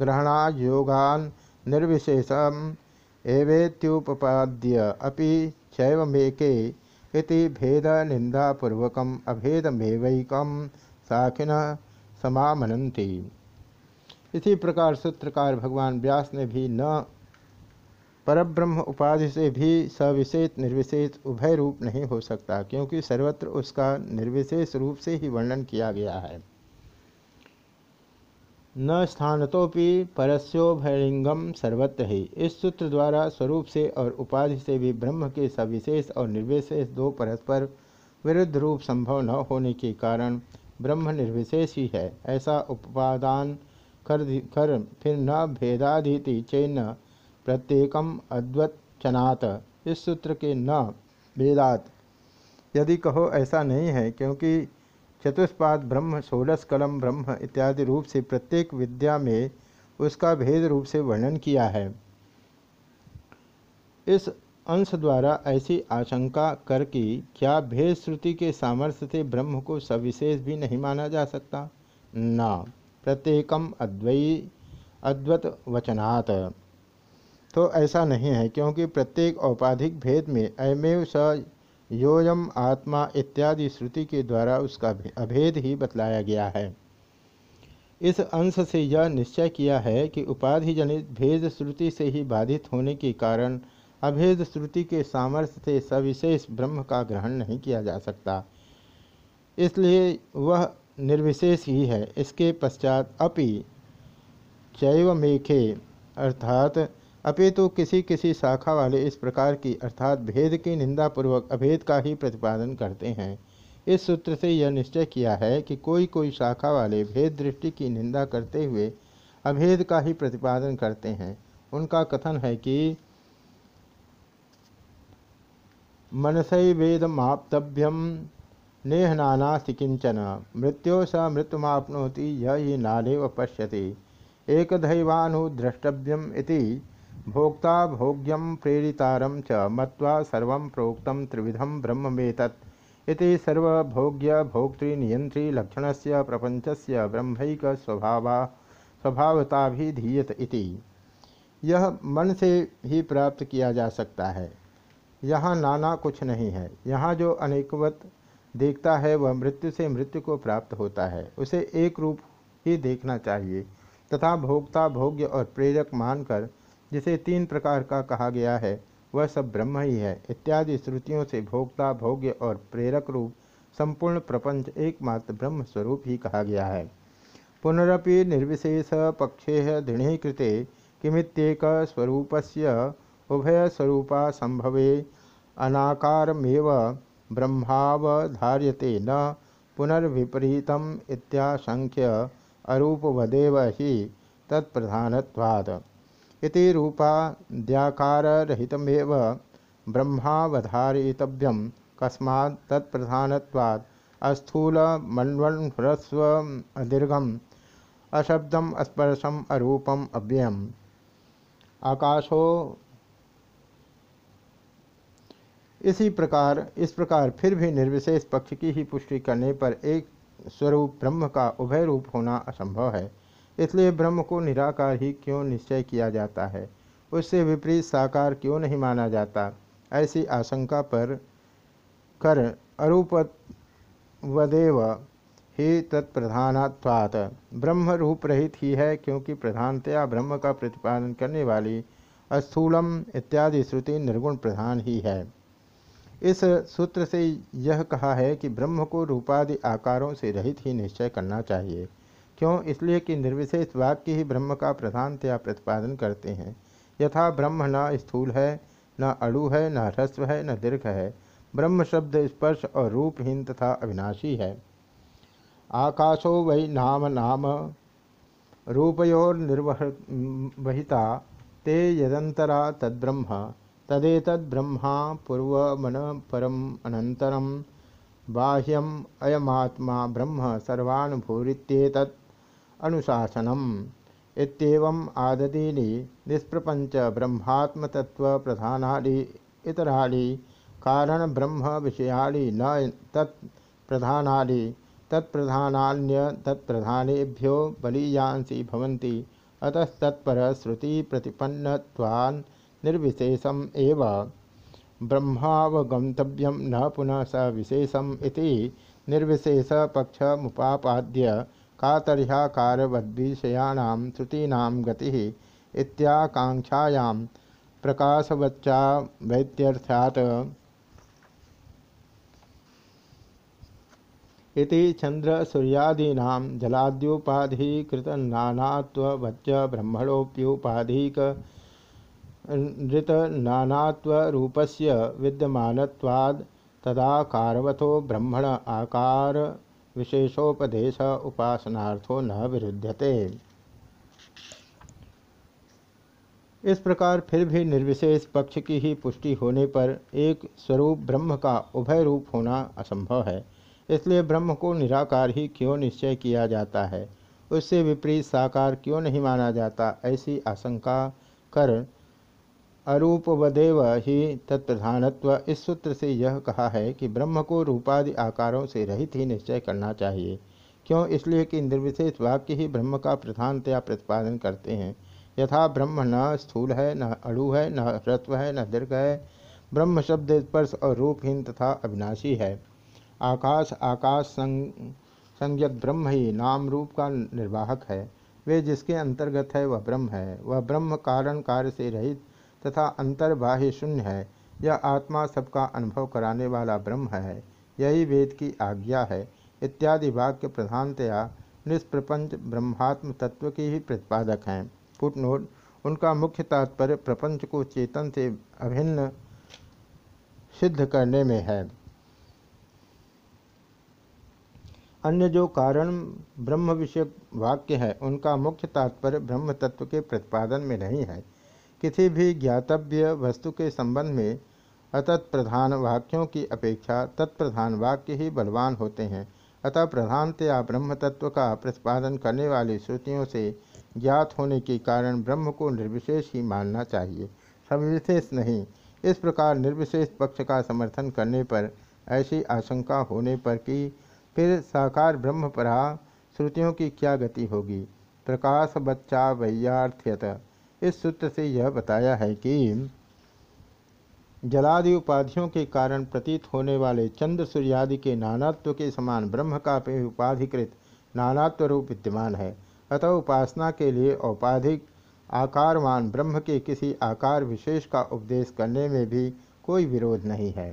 [SPEAKER 1] ग्रहणायोगान् निर्विशेषम एवेत्युपपाद्य अपि इति भेद निंदापूर्वकम अभेदमेवैकम साखिन समामनंती इसी प्रकार सूत्रकार भगवान व्यास ने भी न परब्रह्म उपाधि से भी सविशेष निर्विशेष उभय रूप नहीं हो सकता, क्योंकि सर्वत्र उसका निर्विशेष रूप से ही वर्णन किया गया है। न स्थानतोपि परस्योभयलिंगम सर्वत्र ही। इस सूत्र द्वारा स्वरूप से और उपाधि से भी ब्रह्म के सविशेष और निर्विशेष दो परस्पर विरुद्ध रूप संभव न होने के कारण ब्रह्म निर्विशेष ही है। ऐसा उपादान कर कर फिर न भेदाधीति चैन प्रत्येकम अद्वचनात्। इस सूत्र के न भेदात। यदि कहो ऐसा नहीं है, क्योंकि चतुष्पाद, ब्रह्म षोडश कलम ब्रह्म इत्यादि रूप से प्रत्येक विद्या में उसका भेद रूप से वर्णन किया है। इस अंश द्वारा ऐसी आशंका कर कि क्या भेद श्रुति के सामर्थ्य से ब्रह्म को सविशेष भी नहीं माना जा सकता? न। प्रत्येकम अद्वयी अद्वत वचनात्। तो ऐसा नहीं है, क्योंकि प्रत्येक औपाधिक भेद में अयमेव स योयम आत्मा इत्यादि श्रुति के द्वारा उसका अभेद ही बतलाया गया है। इस अंश से यह निश्चय किया है कि उपाधि जनित भेद श्रुति से ही बाधित होने के कारण अभेद श्रुति के सामर्थ्य से सविशेष ब्रह्म का ग्रहण नहीं किया जा सकता। इसलिए वह निर्विशेष ही है। इसके पश्चात अपि चैव मेखे अर्थात अपितु तो किसी किसी शाखा वाले इस प्रकार की, अर्थात भेद की निंदा पूर्वक अभेद का ही प्रतिपादन करते हैं। इस सूत्र से यह निश्चय किया है कि कोई कोई शाखा वाले भेद दृष्टि की निंदा करते हुए अभेद का ही प्रतिपादन करते हैं। उनका कथन है कि मनसई वेद माप्तव्यम नेहनानास्ति किंचन मृत्यो स मृत्युमाप्नोति यह नालेव पश्यति। एक दैवानुद्रष्टव्यम इति भोक्ता भोग्यम प्रेरितारम च मत्वा सर्व प्रोक्तम त्रिविधम ब्रह्ममेतत्। सर्वभोग्य भोक्तृनियंत्री लक्षण से प्रपंच से ब्रह्मक स्वभाव इति। यह मन से ही प्राप्त किया जा सकता है। यहाँ नाना कुछ नहीं है। यहाँ जो अनेकवत देखता है, वह मृत्यु से मृत्यु को प्राप्त होता है। उसे एक रूप ही देखना चाहिए। तथा भोक्ता भोग्य और प्रेरक मानकर जिसे तीन प्रकार का कहा गया है, वह सब ब्रह्म ही है। इत्यादि श्रुतियों से भोक्ता, भोग्य और प्रेरक रूप संपूर्ण प्रपंच एकमात्र ब्रह्म स्वरूप ही कहा गया है। पुनरपि निर्विशेष पक्षे दृढ़ीकृते किमित्येक स्वरूपस्य उभय स्वरूपा संभवे, अनाकारमेव ब्रह्मावधार्यते न पुनर्विपरीतम इत्याशंख्य अरूपवदेव ही तत्प्रधानत्वात्। इति रूपाद्याकाररहितमेव ब्रह्मावधारितव्यम कस्मात् तत्प्रधानत्वात् दीर्घम, अशब्दम स्पर्शम अरूपम, अव्ययम। आकाशो इसी प्रकार, इस प्रकार फिर भी निर्विशेष पक्ष की ही पुष्टि करने पर एक स्वरूप ब्रह्म का उभय रूप होना असंभव है। इसलिए ब्रह्म को निराकार ही क्यों निश्चय किया जाता है? उससे विपरीत साकार क्यों नहीं माना जाता? ऐसी आशंका पर कर अरूप वदेव ही तत्प्रधानत्वात्। ब्रह्म रूप रहित ही है क्योंकि प्रधानतया ब्रह्म का प्रतिपादन करने वाली अस्थूलम इत्यादि श्रुति निर्गुण प्रधान ही है। इस सूत्र से यह कहा है कि ब्रह्म को रूपादि आकारों से रहित ही निश्चय करना चाहिए। क्यों? इसलिए कि निर्विशेष वाक्य ही ब्रह्म का प्रधानतया प्रतिपादन करते हैं। यथा ब्रह्म न स्थूल है, न अड़ु है, न ह्रस्व है, न दीर्घ है। ब्रह्म शब्द स्पर्श और रूपहीन तथा अविनाशी है। आकाशो वै नाम नाम, रूपयोर्निर्वहिता, ते यदंतरा तद्ब्रह्म तदेतद्ब्रह्मा पूर्वमन परम अनंतरम बाह्यम अयमात्मा ब्रह्म सर्वानुभूरित्येतत्। अनुशासनम। इत्येवम् आददीनि निष्प्रपंच ब्रह्मात्मतत्व प्रधानानि इतराणि कारण ब्रह्म विषयाणि न तत्प्रधानानि तत्प्रधान्य तत्प्रधानेभ्यो बलीयांसी भवन्ति। अतस्तत्पर श्रुति प्रतिपन्नत्वान् निर्विशेषम एव। ब्रह्मावगंतव्यम न पुनः स विशेषम निर्विशेष पक्ष मुपापाद्य कातर्याकारवद्विषयाणां श्रुतीनां गति इत्याकांक्षायां प्रकाशवच्चा वैद्यर्थात् इति चंद्र सूर्यादीना जलाद्योपाधिकृतनानात्वच्च ब्रह्मणोप्युपाधिक नृतनानात्वरूपस्य विद्यमानत्वाद् तदाकारवतो ब्रह्मण आकार विशेषोपदेश उपासनार्थो न विरुध्यते। इस प्रकार फिर भी निर्विशेष पक्ष की ही पुष्टि होने पर एक स्वरूप ब्रह्म का उभय रूप होना असंभव है। इसलिए ब्रह्म को निराकार ही क्यों निश्चय किया जाता है? उससे विपरीत साकार क्यों नहीं माना जाता? ऐसी आशंका कर अरूपवदेव ही तत्प्रधानत्व। इस सूत्र से यह कहा है कि ब्रह्म को रूपादि आकारों से रहित ही निश्चय करना चाहिए। क्यों? इसलिए कि निर्विशेष वाक्य ही ब्रह्म का प्रधानतया प्रतिपादन करते हैं। यथा ब्रह्म न स्थूल है, न अड़ु है, न ह्रत्व है, न दीर्घ है। ब्रह्म शब्द स्पर्श और रूपहीन तथा अविनाशी है। आकाश आकाश संग, संज्ञक ब्रह्म ही नाम रूप का निर्वाहक है। वे जिसके अंतर्गत है, वह ब्रह्म है। वह ब्रह्म कारण कार्य से रहित तथा अंतर्बाह्य शून्य है। यह आत्मा सबका अनुभव कराने वाला ब्रह्म है। यही वेद की आज्ञा है। इत्यादि वाक्य प्रधानतया निष्प्रपंच ब्रह्मात्म तत्व के ही प्रतिपादक हैं। फुटनोट, उनका मुख्य तात्पर्य प्रपंच को चेतन से अभिन्न सिद्ध करने में है। अन्य जो कारण ब्रह्म विषय वाक्य है, उनका मुख्य तात्पर्य ब्रह्म तत्व के प्रतिपादन में नहीं है। किसी भी ज्ञातव्य वस्तु के संबंध में अतत्प्रधान वाक्यों की अपेक्षा तत्प्रधान वाक्य ही बलवान होते हैं। अतः प्रधानतया ब्रह्म तत्व का प्रतिपादन करने वाली श्रुतियों से ज्ञात होने के कारण ब्रह्म को निर्विशेष ही मानना चाहिए। सविशेष नहीं, इस प्रकार निर्विशेष पक्ष का समर्थन करने पर ऐसी आशंका होने पर कि फिर साकार ब्रह्म परा श्रुतियों की क्या गति होगी। प्रकाश बच्चा वैयार्थ्यत इस सूत्र से यह बताया है कि जलादि उपाधियों के कारण प्रतीत होने वाले चंद्र सूर्यादि के नानात्व के समान ब्रह्म का उपाधिकृत नानात्व रूप विद्यमान है। अतः उपासना के लिए औपाधिक आकारवान ब्रह्म के किसी आकार विशेष का उपदेश करने में भी कोई विरोध नहीं है।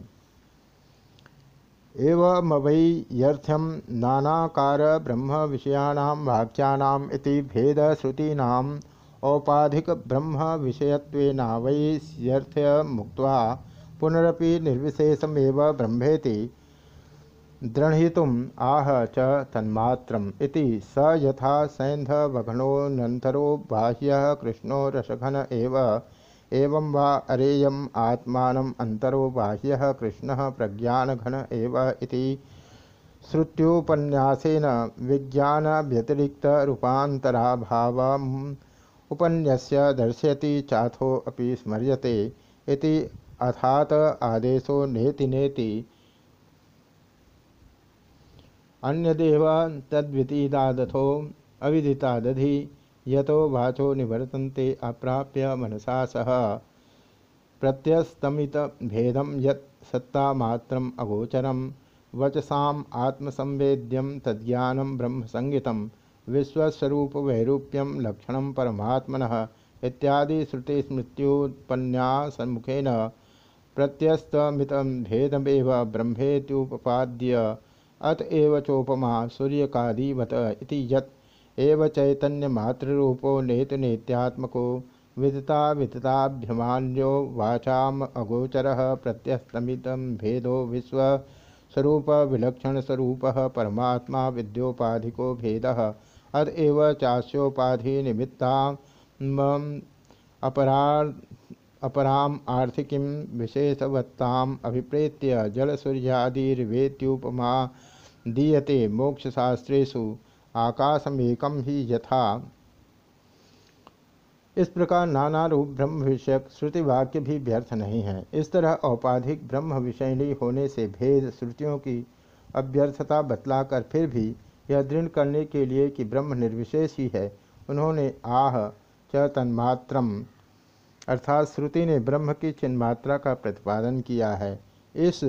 [SPEAKER 1] एवमवैयर्थ्यम नानाकार ब्रह्म विषयाणाम वाक्यानाम भेद श्रुतीनाम औपाधिक ब्रह्म विषयत्वेनावैयर्थ्य मुक्त्वा पुनरपि निर्विशेषमेव ब्रह्मेति दृढ़ितुम आह च इति स यथा सैंध सैन्धवघनोऽनन्तरो बाह्य कृष्णो रसघन एव। एवं वा अरेयम आत्मान अंतरो बाह्य कृष्ण प्रज्ञानघन एव इति श्रुत्योपन्यासेन विज्ञान व्यतिरिक्त रूपांतराभाव उपन्यस्य दर्शयति चाथो अपि स्मर्यते इति अथात आदेशो नेति नेति। अन्यदेव तद्वितीदादथो अविदितादधि यतो वाचो निवर्तन्ते अप्राप्य मनसा सह। प्रत्यस्तमित भेदम यत् सत्तामात्रम अगोचरम। वचसाम आत्मसंवेद्यम तज्ज्ञानम ब्रह्म संगीतम विश्वस्वरूप वैरूप्यम लक्षण परमात्मन इत्यादि श्रुति स्मृत्युपन्यासमुखेन प्रत्यस्तमित भेदमेव ब्रह्मेत्युपाद्य अतएव चोपमा सूर्यकादीवत इति यत् एव चैतन्य मातृरूपो नेतु नेत्यात्मको विदता विदताभ्यमान्यो वाचाम अगोचर प्रत्यस्तमित भेदो विश्व स्वरूप विलक्षण स्वरूप परमात्मा विद्योपाधिको भेद अतएव चास्योपाधि निमित्ता अपरा अपराम आर्थिकीं विशेषवत्ताम् अभिप्रेत्य जलसूर्यादिर्वेत्युपमा दीयते मोक्षशास्त्रेषु आकाशमेकम ही यथा। इस प्रकार नाना रूप ब्रह्म विषयक श्रुति वाक्य भी व्यर्थ नहीं है। इस तरह औपाधिक ब्रह्म विषयणी होने से भेद श्रुतियों की अभ्यर्थता बतलाकर फिर भी यह दृढ़ करने के लिए कि ब्रह्म निर्विशेष ही है। उन्होंने आह च तन्मात्रम अर्थात श्रुति ने ब्रह्म की चिन्मात्रा का प्रतिपादन किया है। इस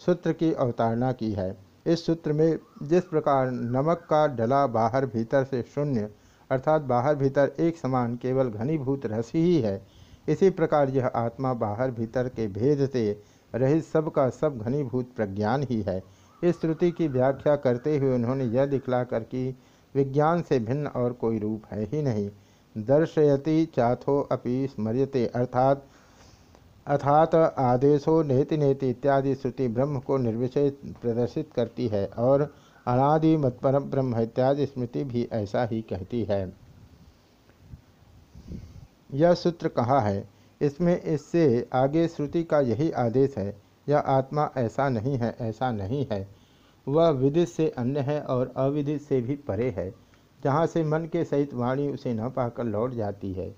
[SPEAKER 1] सूत्र की अवतारणा की है। इस सूत्र में जिस प्रकार नमक का डला बाहर भीतर से शून्य अर्थात बाहर भीतर एक समान केवल घनीभूत रस ही है, इसी प्रकार यह आत्मा बाहर भीतर के भेद से रहित सब का सब घनीभूत प्रज्ञान ही है। इस श्रुति की व्याख्या करते हुए उन्होंने यह दिखलाकर कि विज्ञान से भिन्न और कोई रूप है ही नहीं। दर्शयति चाथो अपि स्मर्यते, अर्थात अर्थात आदेशो नेति नेति इत्यादि श्रुति ब्रह्म को निर्विशेष प्रदर्शित करती है और अनादि मत पर ब्रह्म इत्यादि स्मृति भी ऐसा ही कहती है। यह सूत्र कहा है? इसमें इससे आगे श्रुति का यही आदेश है। यह आत्मा ऐसा नहीं है, ऐसा नहीं है। वह विदित से अन्य है और अविदित से भी परे है। जहाँ से मन के सहित वाणी उसे न पाकर लौट जाती है।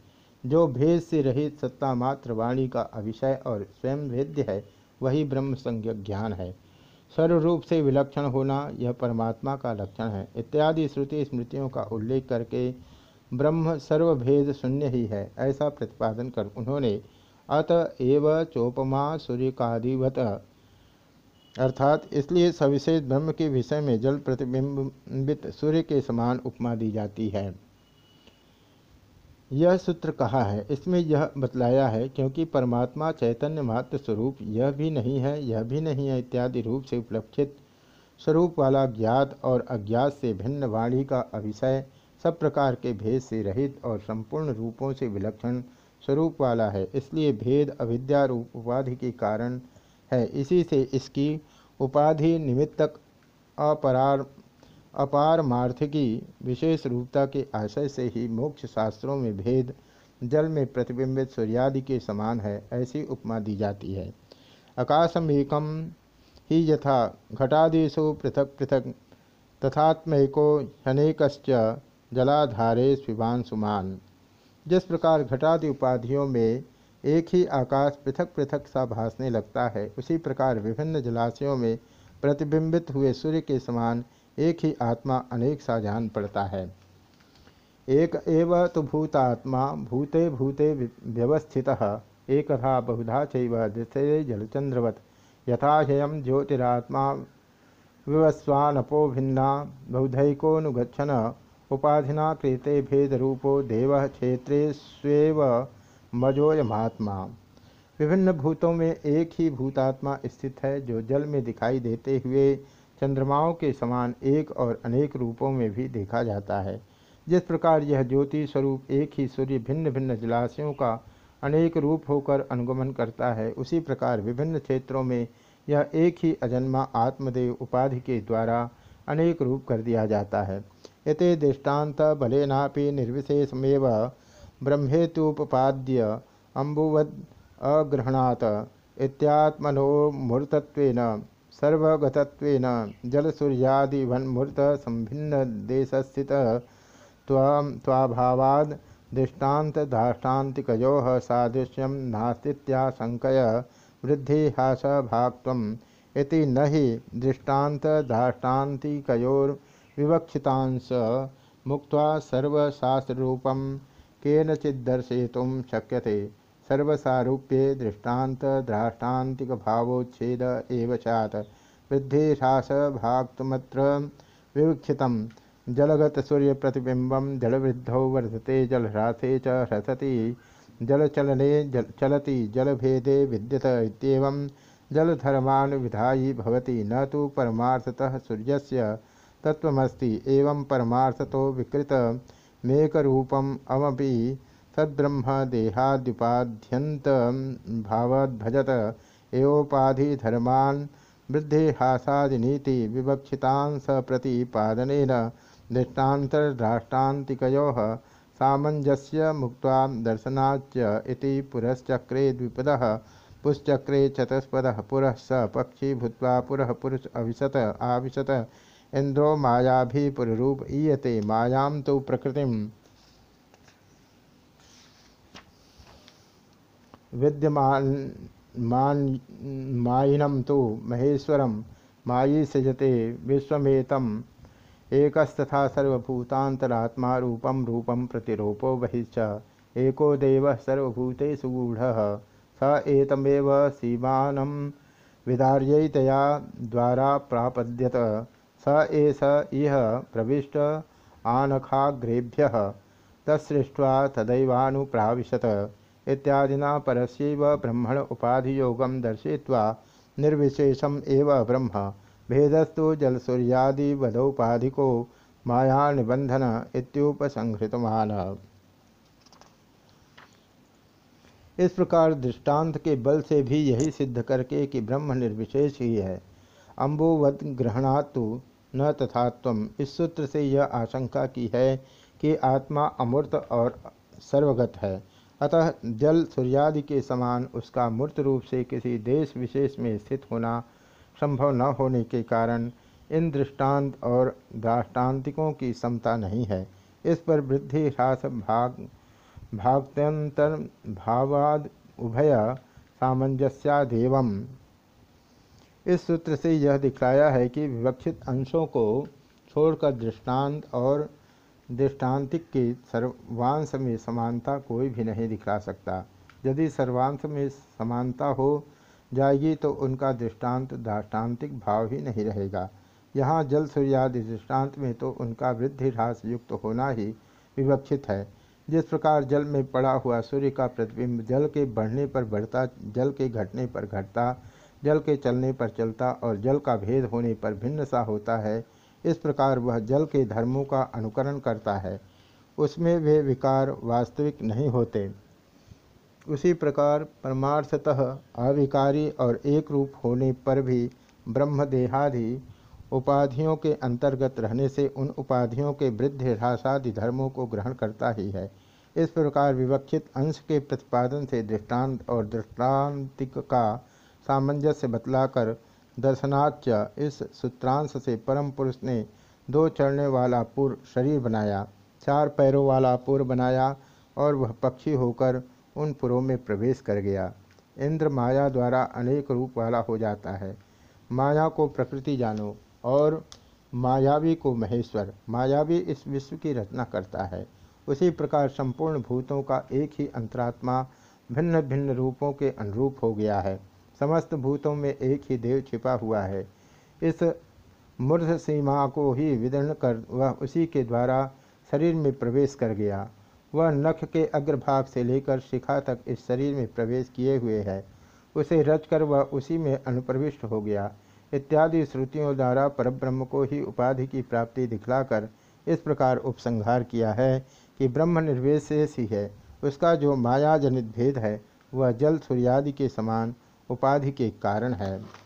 [SPEAKER 1] जो भेद से रहित सत्ता मात्र वाणी का अविषय और स्वयं वेद्य है, वही ब्रह्म संज्ञ ज्ञान है। सर्वरूप से विलक्षण होना यह परमात्मा का लक्षण है। इत्यादि श्रुति स्मृतियों का उल्लेख करके ब्रह्म सर्वभेद शून्य ही है, ऐसा प्रतिपादन कर उन्होंने अत एव चोपमा सूर्यकादिवत अर्थात इसलिए सविशेष ब्रह्म के विषय में जल प्रतिबिंबित सूर्य के समान उपमा दी जाती है। यह सूत्र कहा है? इसमें यह बतलाया है क्योंकि परमात्मा चैतन्य मात्र स्वरूप यह भी नहीं है, यह भी नहीं है इत्यादि रूप से उपलक्षित। स्वरूप वाला ज्ञात और अज्ञात से भिन्न वाणी का अभिषय सब प्रकार के भेद से रहित और संपूर्ण रूपों से विलक्षण स्वरूप वाला है, इसलिए भेद अविद्या रूप उपाधि के कारण है। इसी से इसकी उपाधि निमित्तक अपरार अपारमार्थिकी विशेष रूपता के आशय से ही मोक्ष शास्त्रों में भेद, जल में प्रतिबिंबित सूर्यादि के समान है, ऐसी उपमा दी जाती है। आकाशम एकम ही यथा, घटादिशु पृथक पृथक, तथात्मको अनेकश्च जलाधारे शिवांशुमान जिस प्रकार घटादि उपाधियों में एक ही आकाश पृथक पृथक सा भासने लगता है, उसी प्रकार विभिन्न जलाशयों में प्रतिबिंबित हुए सूर्य के समान एक ही आत्मा अनेक सा जान पड़ता है। एक एव तो भूतात्मा भूते भूते व्यवस्थित एकथा बहुधा चृत्य जलचंद्रवत यथाशयम ज्योतिरात्मा विवस्वानपो भिन्ना बहुधैकोनुगछन उपाधिना कृते भेद रूपो देव क्षेत्रे स्वेव मजोयमात्मा। विभिन्न भूतों में एक ही भूतात्मा स्थित है, जो जल में दिखाई देते हुए चंद्रमाओं के समान एक और अनेक रूपों में भी देखा जाता है। जिस प्रकार यह ज्योति स्वरूप एक ही सूर्य भिन्न भिन्न जलाशयों का अनेक रूप होकर अनुगमन करता है, उसी प्रकार विभिन्न क्षेत्रों में यह एक ही अजन्मा आत्मदेव उपाधि के द्वारा अनेक रूप कर दिया जाता है। इति दृष्टांत बलेनापि निर्विशेषमेव ब्रह्मेतुपाद्य अम्बुवद अग्रहणात इत्यात्मनो मूर्तत्वेन सर्वगतत्वेन जलसूर्यादिवन्मूर्त संभिन्न देशस्थित त्वाभावाद दृष्टांत दाष्टान्तिको सादृश्यम नास्तीत्याशंकय वृद्धि हास भाक्तम इति न ही दृष्टांत दाष्टान्तिकोर्विवक्षितांश मुक्त सर्वशास्त्रूपम केनचिदर्शयितुं शक्यते। सर्वसारूप्ये दृष्टांत द्राष्टान्तिक भावोच्छेद एव स्यात्। वृद्धिह्रास भाक्तमत्र विवक्षित जलगत सूर्य प्रतिबिंब जलवृद्धौ वर्धते जलह्रासे च ह्रसति जलचलने जल चलति जलभेदे विद्यत इत्येवं जलधर्मान विधायी भवति। न तो परमार्थतः सूर्यस्य तत्वमस्ति एवं परमार्थतो विकृत मेकरूपम अमपि तद्ब्रह्म देहाद्युपाध्यंत भावद्भजत एवोपाधि धर्मान वृद्धि हासादिनीति विवक्षितांस प्रतिपादन दृष्टान्तर्द्राष्टान्तिकयो सामंजस्य मुक्त दर्शनाच इति पुरश्चक्रे द्विपद पुष्चक्रे चतुष्पद, पुरः स पक्षी भूत्वा पुरः पुरुष अविशत, आविशत इंद्रो माया भी पुररूप ईयते, मायां तो प्रकृति विद्यमान, मान मायिनम तो महेश्वरम, मायी सजते विश्वमेतम। एकस्तथा सर्वभूतांतरात्मा रूपम रूपम प्रतिरूपो बहिश्च। एको देव सर्वभूतेषु गूढ़। स एतमेव सीमानं विदार्यतया द्वारा प्रापद्यत। स एष इह प्रविष्ट आनखाग्रेभ्य तत्सृष्ट्वा तदैवानुप्राविशत इत्यादिना परस्यैव ब्रह्मण उपाधियोगं दर्शयित्वा निर्विशेषम एव ब्रह्म। भेदस्तु जलसूर्यादिवदौपाधिको माया निबंधन इत्युपसंहृतमान इस प्रकार दृष्टांत के बल से भी यही सिद्ध करके कि ब्रह्म निर्विशेष ही है। अम्बुवद ग्रहणातु न तथात्व। इस सूत्र से यह आशंका की है कि आत्मा अमूर्त और सर्वगत है। अतः जल सूर्यादि के समान उसका मूर्त रूप से किसी देश विशेष में स्थित होना संभव न होने के कारण इन दृष्टांत और दाष्टान्तिकों की समता नहीं है। इस पर वृद्धि ह्रास भाग, भागत्यंतर भावाद उभय सामंजस्यादेव इस सूत्र से यह दिखलाया है कि विवक्षित अंशों को छोड़कर दृष्टांत और दृष्टांतिक की सर्वांश में समानता कोई भी नहीं दिखला सकता। यदि सर्वांश में समानता हो जाएगी तो उनका दृष्टांत दाष्टान्तिक भाव ही नहीं रहेगा। यहाँ जल सूर्यादि दृष्टांत में तो उनका वृद्धि ह्रास युक्त होना ही विवक्षित है। जिस प्रकार जल में पड़ा हुआ सूर्य का प्रतिबिंब जल के बढ़ने पर बढ़ता, जल के घटने पर घटता जल के चलने पर चलता और जल का भेद होने पर भिन्न सा होता है। इस प्रकार वह जल के धर्मों का अनुकरण करता है। उसमें वे विकार वास्तविक नहीं होते। उसी प्रकार परमार्थतः अविकारी और एक रूप होने पर भी ब्रह्मदेहादि उपाधियों के अंतर्गत रहने से उन उपाधियों के वृद्ध ह्रासादि धर्मों को ग्रहण करता ही है। इस प्रकार विवक्षित अंश के प्रतिपादन से दृष्टांत और दृष्टांतिक का सामंजस्य बतलाकर दर्शनाच इस सूत्रांश से परम पुरुष ने दो चढ़ने वाला पुर शरीर बनाया, चार पैरों वाला पुर बनाया और वह पक्षी होकर उन पुरों में प्रवेश कर गया। इंद्र माया द्वारा अनेक रूप वाला हो जाता है। माया को प्रकृति जानो और मायावी को महेश्वर। मायावी इस विश्व की रचना करता है। उसी प्रकार संपूर्ण भूतों का एक ही अंतरात्मा भिन्न भिन्न रूपों के अनुरूप हो गया है। समस्त भूतों में एक ही देव छिपा हुआ है। इस मूर्ध सीमा को ही विदर्ण कर, वह उसी के द्वारा शरीर में प्रवेश कर गया। वह नख के अग्रभाग से लेकर शिखा तक इस शरीर में प्रवेश किए हुए है। उसे रचकर वह उसी में अनुप्रविष्ट हो गया। इत्यादि श्रुतियों द्वारा परब्रह्म को ही उपाधि की प्राप्ति दिखलाकर इस प्रकार उपसंहार किया है कि ब्रह्म निर्विशेष ही है। उसका जो माया जनित भेद है, वह जल सूर्यादि के समान उपाधि के कारण है।